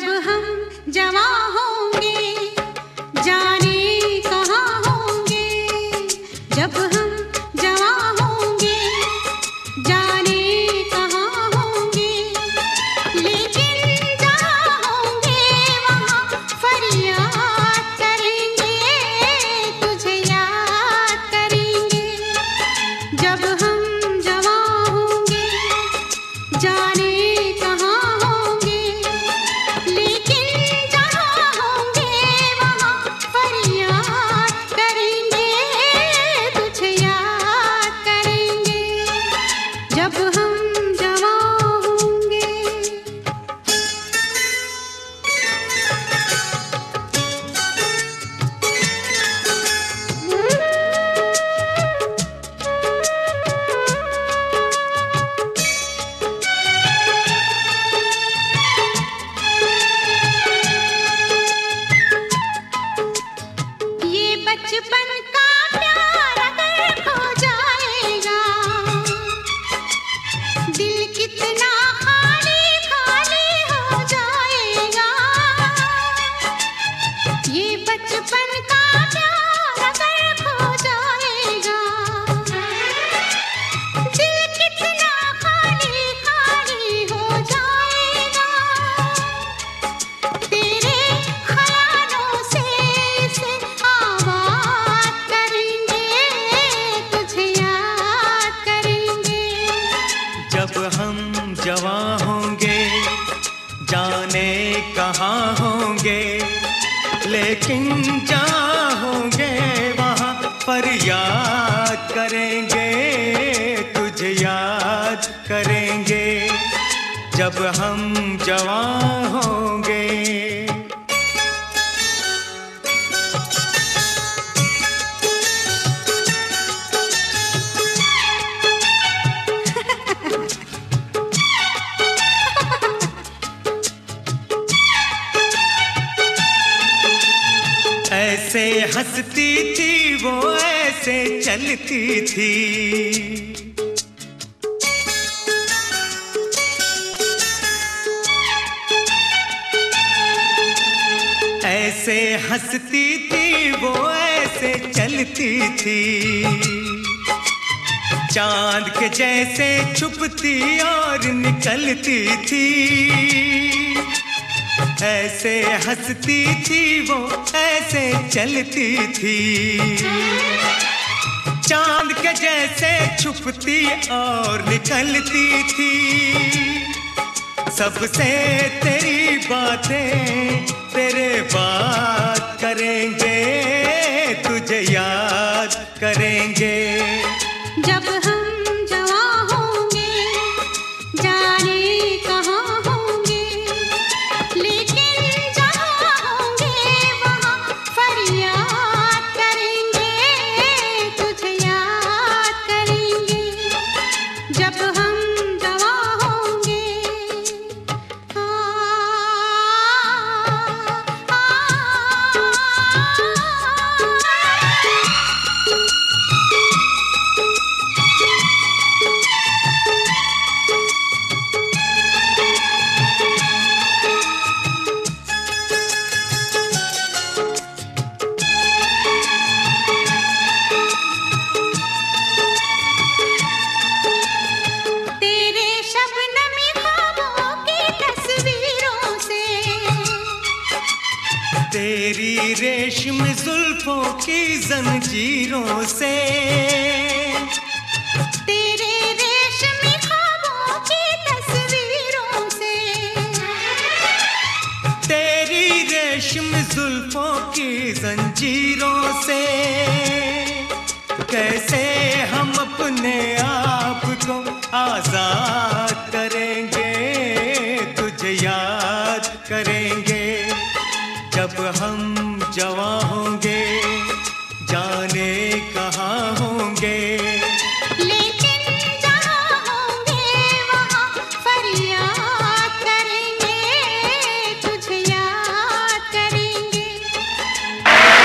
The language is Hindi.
जब हम जवा होंगे जाने कहाँ होंगे? जब हम बचपन जाने कहाँ होंगे? लेकिन जहाँ होंगे वहाँ पर याद करेंगे, तुझे याद करेंगे। जब हम जवान होंगे ऐसे हंसती थी, वो ऐसे चलती थी। ऐसे हंसती थी, वो ऐसे चलती थी। चाँद के जैसे छुपती और निकलती थी। ऐसे हंसती थी वो, ऐसे चलती थी। चाँद के जैसे छुपती और निकलती थी। सबसे तेरी बातें तेरे तेरी रेशम जुल्फों की जंजीरों से। तेरे रेशम खाबों की तस्वीरों से। तेरी रेशम जुल्फों की जंजीरों से। कैसे हम अपने आप को आज़ाद करेंगे तुझे याद करेंगे।